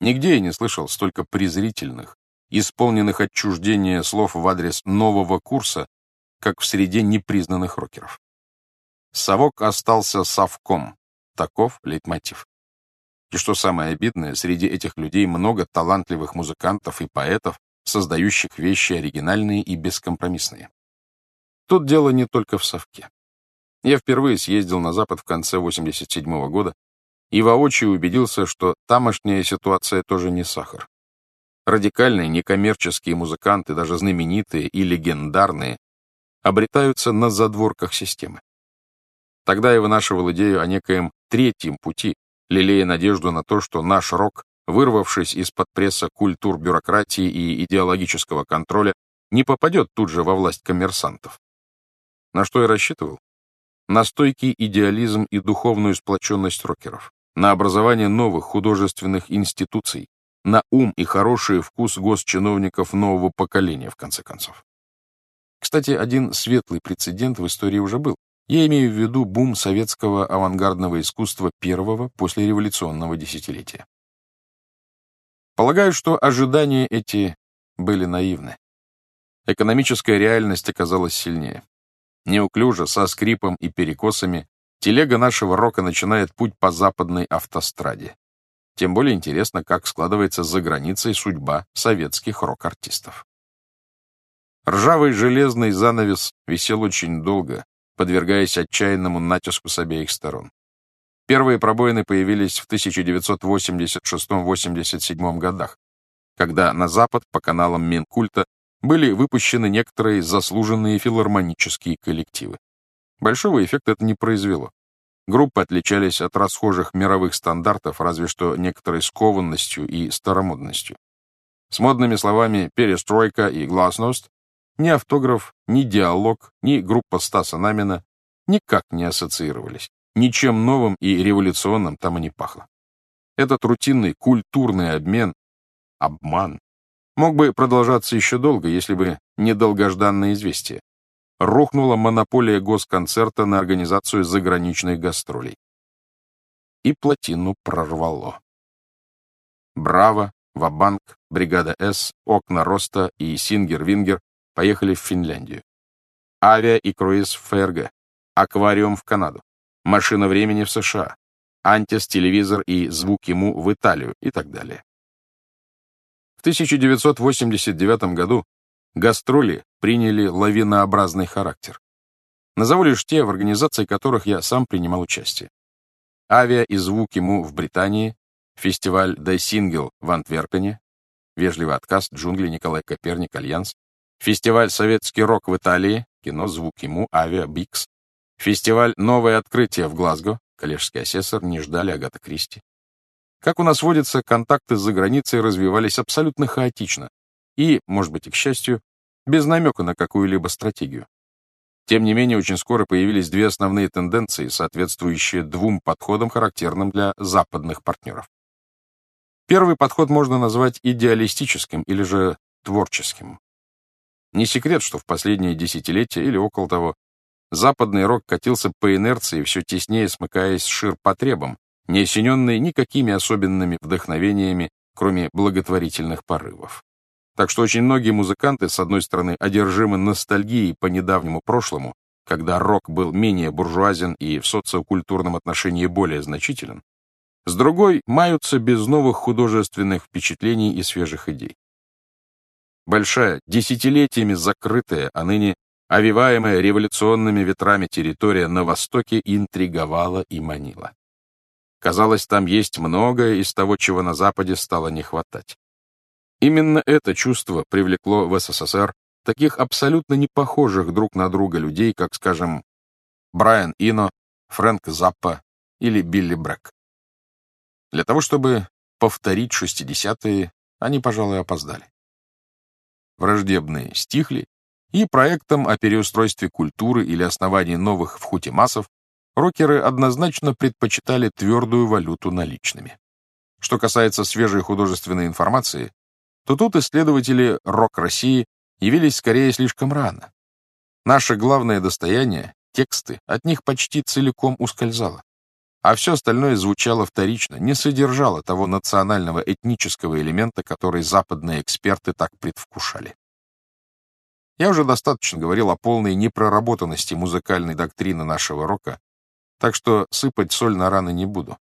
Нигде я не слышал столько презрительных, исполненных отчуждения слов в адрес нового курса, как в среде непризнанных рокеров. Совок остался совком. Таков лейтмотив. И что самое обидное, среди этих людей много талантливых музыкантов и поэтов, создающих вещи оригинальные и бескомпромиссные. Тут дело не только в совке. Я впервые съездил на Запад в конце 87 -го года и воочию убедился, что тамошняя ситуация тоже не сахар. Радикальные некоммерческие музыканты, даже знаменитые и легендарные, обретаются на задворках системы. Тогда я вынашивал идею о некоем третьем пути, лелея надежду на то, что наш рок, вырвавшись из-под пресса культур бюрократии и идеологического контроля, не попадет тут же во власть коммерсантов. На что я рассчитывал? На стойкий идеализм и духовную сплоченность рокеров, на образование новых художественных институций, на ум и хороший вкус госчиновников нового поколения, в конце концов. Кстати, один светлый прецедент в истории уже был. Я имею в виду бум советского авангардного искусства первого послереволюционного десятилетия. Полагаю, что ожидания эти были наивны. Экономическая реальность оказалась сильнее. Неуклюже, со скрипом и перекосами, телега нашего рока начинает путь по западной автостраде. Тем более интересно, как складывается за границей судьба советских рок-артистов. Ржавый железный занавес висел очень долго, подвергаясь отчаянному натиску с обеих сторон. Первые пробоины появились в 1986-87 годах, когда на Запад по каналам Минкульта были выпущены некоторые заслуженные филармонические коллективы. Большого эффекта это не произвело. Группы отличались от расхожих мировых стандартов разве что некоторой скованностью и старомодностью. С модными словами «перестройка» и «гласност» ни автограф, ни диалог, ни группа Стаса Намина никак не ассоциировались. Ничем новым и революционным там и не пахло. Этот рутинный культурный обмен, обман, мог бы продолжаться еще долго, если бы не долгожданное известие рухнула монополия госконцерта на организацию заграничных гастролей. И плотину прорвало. Браво, Вабанк, Бригада С, Окна Роста и Сингер-Вингер поехали в Финляндию. Авиа и круиз в ФРГ, аквариум в Канаду, машина времени в США, антис, телевизор и Звуки Му в Италию и так далее. В 1989 году Гастроли приняли лавинообразный характер. Назову лишь те, в организации которых я сам принимал участие. Авиа и Звуки Му в Британии, фестиваль «De Singel» в Антверпене, вежливый отказ, джунгли, Николай Коперник, Альянс, фестиваль «Советский рок» в Италии, Кино, «Звуки Му», Авиа, Бикс, фестиваль «Новое открытие» в Глазго, коллежский асессор, не ждали Агата Кристи. Как у нас водится, контакты с заграницей развивались абсолютно хаотично, и, может быть и к счастью, без намека на какую-либо стратегию. Тем не менее, очень скоро появились две основные тенденции, соответствующие двум подходам, характерным для западных партнеров. Первый подход можно назвать идеалистическим или же творческим. Не секрет, что в последние десятилетия или около того западный рок катился по инерции, все теснее смыкаясь с ширпотребом, не осененный никакими особенными вдохновениями, кроме благотворительных порывов. Так что очень многие музыканты, с одной стороны, одержимы ностальгией по недавнему прошлому, когда рок был менее буржуазен и в социокультурном отношении более значителен, с другой маются без новых художественных впечатлений и свежих идей. Большая, десятилетиями закрытая, а ныне овиваемая революционными ветрами территория на Востоке интриговала и манила. Казалось, там есть многое из того, чего на Западе стало не хватать. Именно это чувство привлекло в СССР таких абсолютно не похожих друг на друга людей, как, скажем, Брайан Ино, Фрэнк Заппа или Билли Брэк. Для того, чтобы повторить 60-е, они, пожалуй, опоздали. Враждебные стихли, и проектом о переустройстве культуры или основании новых в хутимасов рокеры однозначно предпочитали твердую валюту наличными. Что касается свежей художественной информации, то тут исследователи рок-России явились скорее слишком рано. Наше главное достояние, тексты, от них почти целиком ускользало. а все остальное звучало вторично, не содержало того национального этнического элемента, который западные эксперты так предвкушали. Я уже достаточно говорил о полной непроработанности музыкальной доктрины нашего рока, так что сыпать соль на раны не буду.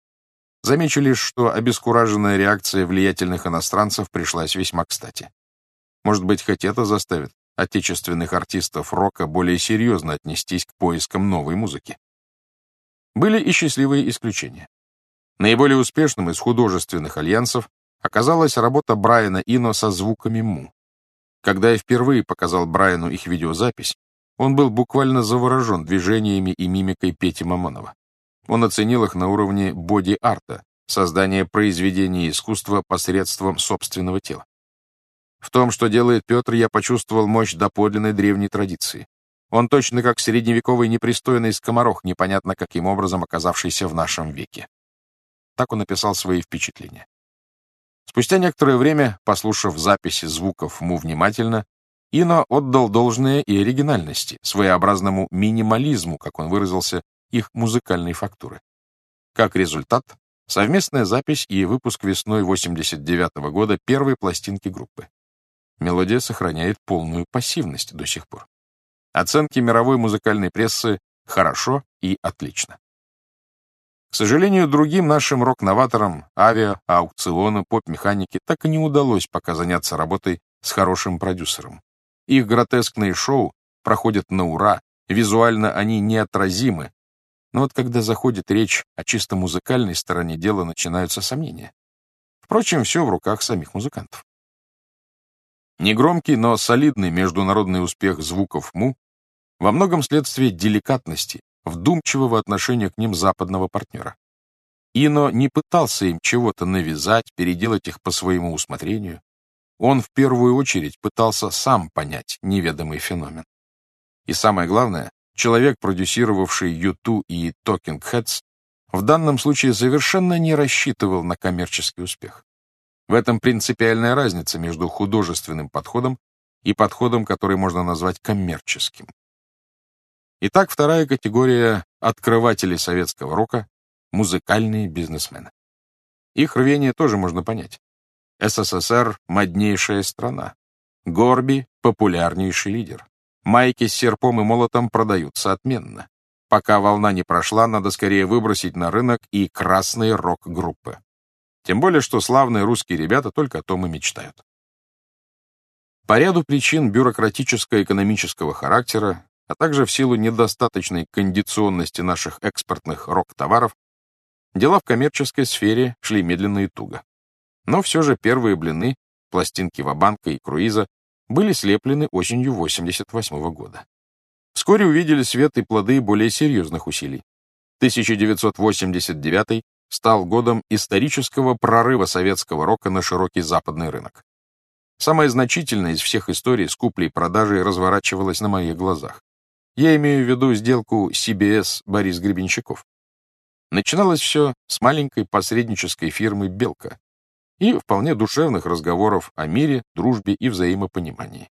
Замечу лишь, что обескураженная реакция влиятельных иностранцев пришлась весьма кстати. Может быть, хоть это заставит отечественных артистов рока более серьезно отнестись к поискам новой музыки. Были и счастливые исключения. Наиболее успешным из художественных альянсов оказалась работа Брайана Ино со звуками му. Когда я впервые показал Брайану их видеозапись, он был буквально заворожен движениями и мимикой Пети Мамонова. Он оценил их на уровне боди-арта, создания произведения искусства посредством собственного тела. В том, что делает Петр, я почувствовал мощь доподлинной древней традиции. Он точно как средневековый непристойный скоморох, непонятно каким образом оказавшийся в нашем веке. Так он описал свои впечатления. Спустя некоторое время, послушав записи звуков му внимательно, Ино отдал должное и оригинальности, своеобразному минимализму, как он выразился, их музыкальной фактуры. Как результат, совместная запись и выпуск весной 89 -го года первой пластинки группы. Мелодия сохраняет полную пассивность до сих пор. Оценки мировой музыкальной прессы «хорошо» и «отлично». К сожалению, другим нашим рок-новаторам, авиа, аукциону, поп-механике так и не удалось пока заняться работой с хорошим продюсером. Их гротескные шоу проходят на ура, визуально они неотразимы, но вот когда заходит речь о чисто музыкальной стороне дела, начинаются сомнения. Впрочем, все в руках самих музыкантов. Негромкий, но солидный международный успех звуков му во многом следствие деликатности, вдумчивого отношения к ним западного партнера. Ино не пытался им чего-то навязать, переделать их по своему усмотрению. Он в первую очередь пытался сам понять неведомый феномен. И самое главное, человек, продюсировавший U2 и Talking Heads, в данном случае совершенно не рассчитывал на коммерческий успех. В этом принципиальная разница между художественным подходом и подходом, который можно назвать коммерческим. Итак, вторая категория открывателей советского рока — музыкальные бизнесмены. Их рвение тоже можно понять. СССР — моднейшая страна. Горби — популярнейший лидер. Майки с серпом и молотом продаются отменно. Пока волна не прошла, надо скорее выбросить на рынок и красные рок-группы. Тем более, что славные русские ребята только о том и мечтают. По ряду причин бюрократическо-экономического характера а также в силу недостаточной кондиционности наших экспортных рок-товаров, дела в коммерческой сфере шли медленно и туго. Но все же первые блины, пластинки Вабанка и Круиза, были слеплены осенью 88 -го года. Вскоре увидели свет и плоды более серьезных усилий. 1989 стал годом исторического прорыва советского рока на широкий западный рынок. Самая значительная из всех историй с куплей-продажей разворачивалась на моих глазах. Я имею в виду сделку CBS Борис Гребенщиков. Начиналось все с маленькой посреднической фирмы «Белка» и вполне душевных разговоров о мире, дружбе и взаимопонимании.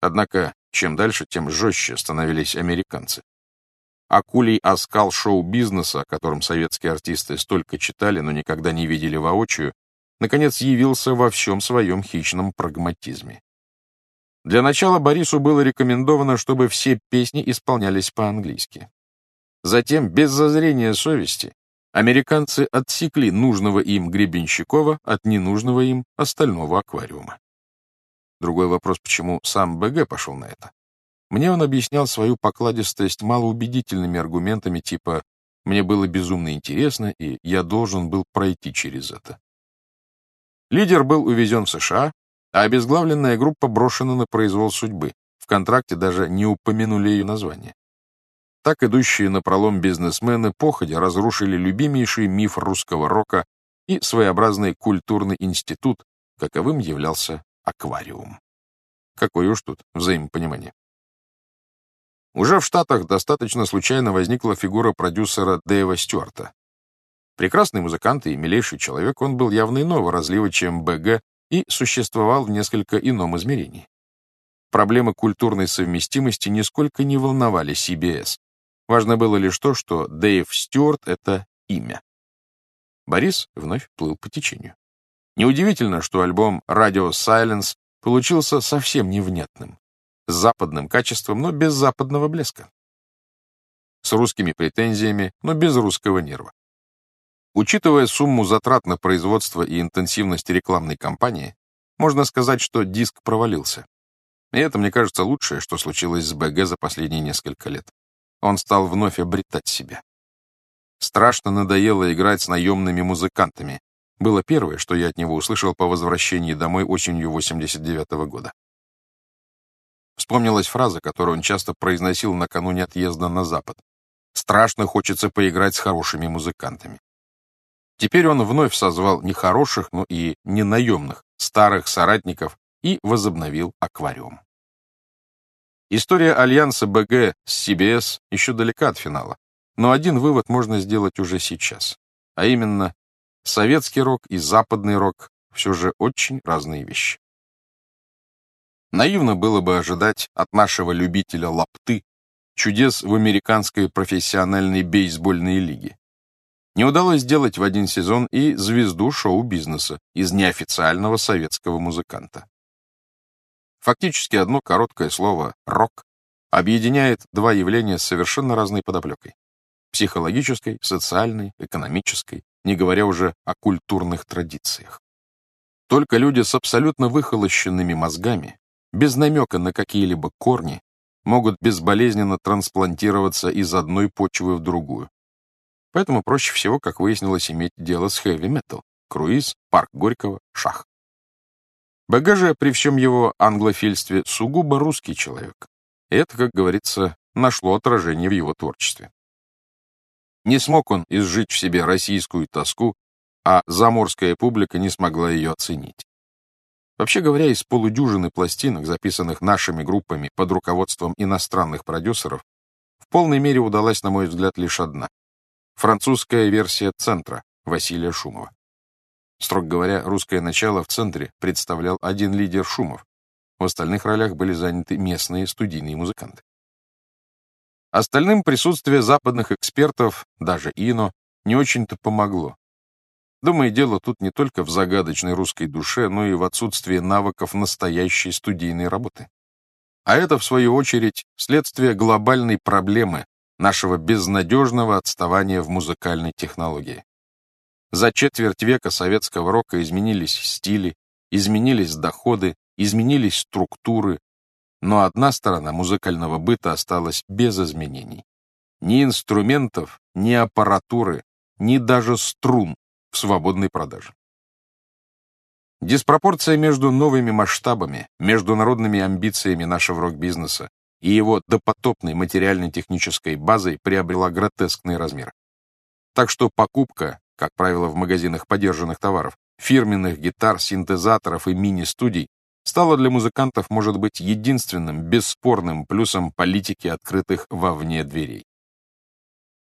Однако, чем дальше, тем жестче становились американцы. Акулий оскал шоу-бизнеса, о котором советские артисты столько читали, но никогда не видели воочию, наконец явился во всем своем хищном прагматизме. Для начала Борису было рекомендовано, чтобы все песни исполнялись по-английски. Затем, без зазрения совести, американцы отсекли нужного им Гребенщикова от ненужного им остального аквариума. Другой вопрос, почему сам БГ пошел на это. Мне он объяснял свою покладистость малоубедительными аргументами типа «мне было безумно интересно, и я должен был пройти через это». Лидер был увезен в США, а обезглавленная группа брошена на произвол судьбы. В контракте даже не упомянули ее название. Так идущие на пролом бизнесмены походя разрушили любимейший миф русского рока и своеобразный культурный институт, каковым являлся аквариум. Какое уж тут взаимопонимание. Уже в Штатах достаточно случайно возникла фигура продюсера Дэйва Стюарта. Прекрасный музыкант и милейший человек, он был явно иного разлива, чем БГ и существовал в несколько ином измерении. Проблемы культурной совместимости нисколько не волновали CBS. Важно было лишь то, что Дэйв Стюарт — это имя. Борис вновь плыл по течению. Неудивительно, что альбом «Radio Silence» получился совсем невнятным, с западным качеством, но без западного блеска. С русскими претензиями, но без русского нерва. Учитывая сумму затрат на производство и интенсивность рекламной кампании, можно сказать, что диск провалился. И это, мне кажется, лучшее, что случилось с БГ за последние несколько лет. Он стал вновь обретать себя. Страшно надоело играть с наемными музыкантами. Было первое, что я от него услышал по возвращении домой осенью 89 -го года. Вспомнилась фраза, которую он часто произносил накануне отъезда на Запад. «Страшно хочется поиграть с хорошими музыкантами». Теперь он вновь созвал не хороших, но и не наемных, старых соратников и возобновил аквариум. История альянса БГ с CBS еще далека от финала, но один вывод можно сделать уже сейчас, а именно, советский рок и западный рок все же очень разные вещи. Наивно было бы ожидать от нашего любителя лапты чудес в американской профессиональной бейсбольной лиге. Не удалось сделать в один сезон и звезду шоу-бизнеса из неофициального советского музыканта. Фактически одно короткое слово «рок» объединяет два явления с совершенно разной подоплекой. Психологической, социальной, экономической, не говоря уже о культурных традициях. Только люди с абсолютно выхолощенными мозгами, без намека на какие-либо корни, могут безболезненно трансплантироваться из одной почвы в другую, Поэтому проще всего, как выяснилось, иметь дело с хэви-метал. Круиз, парк Горького, шах. БГ же, при всем его англофильстве, сугубо русский человек. Это, как говорится, нашло отражение в его творчестве. Не смог он изжить в себе российскую тоску, а заморская публика не смогла ее оценить. Вообще говоря, из полудюжины пластинок, записанных нашими группами под руководством иностранных продюсеров, в полной мере удалась, на мой взгляд, лишь одна Французская версия «Центра» Василия Шумова. Строго говоря, русское начало в «Центре» представлял один лидер Шумов. В остальных ролях были заняты местные студийные музыканты. Остальным присутствие западных экспертов, даже Ино, не очень-то помогло. Думаю, дело тут не только в загадочной русской душе, но и в отсутствии навыков настоящей студийной работы. А это, в свою очередь, следствие глобальной проблемы, нашего безнадежного отставания в музыкальной технологии. За четверть века советского рока изменились стили, изменились доходы, изменились структуры, но одна сторона музыкального быта осталась без изменений. Ни инструментов, ни аппаратуры, ни даже струн в свободной продаже. Диспропорция между новыми масштабами, международными амбициями нашего рок-бизнеса и его допотопной материально-технической базой приобрела гротескный размер. Так что покупка, как правило, в магазинах подержанных товаров, фирменных гитар, синтезаторов и мини-студий стала для музыкантов, может быть, единственным бесспорным плюсом политики открытых вовне дверей.